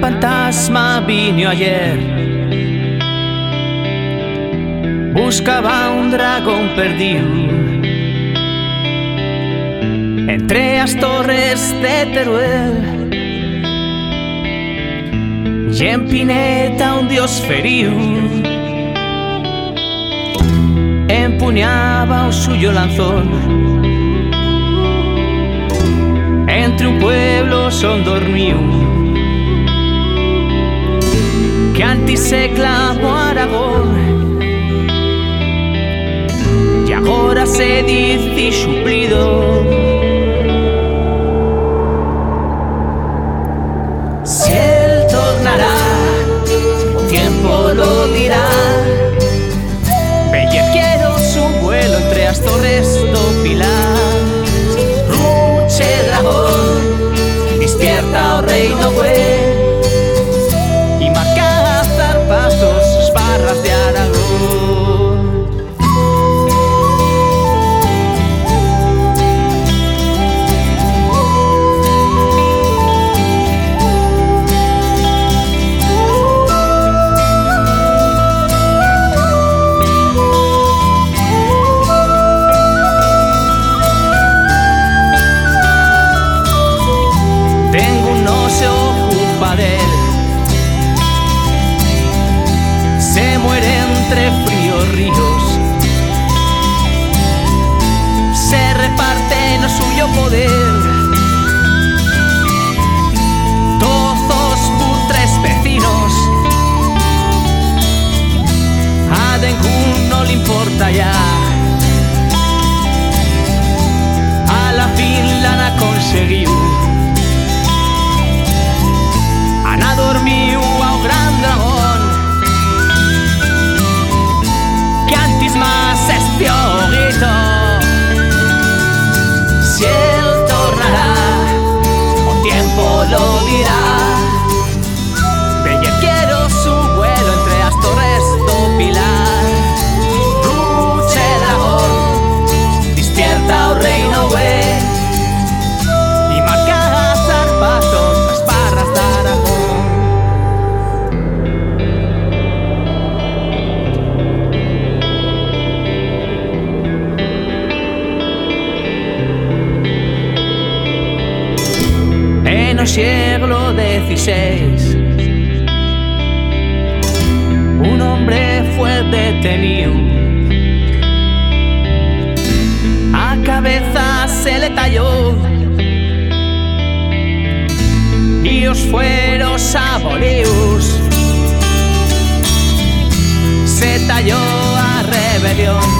fantasma vino ayer. Buscaba un dragón perdido. Entre las torres de Teruel y en Pineta un dios ferido. Empuñaba un suyo lanzón. Entre un pueblo son dormido que antes se clamó Aragón. Y ahora se dice suplido entre fríos ríos. Se reparte en suyo poder siglo XVI, un hombre fue detenido. A cabeza se le talló y os fueros abolidos. Se talló a rebelión.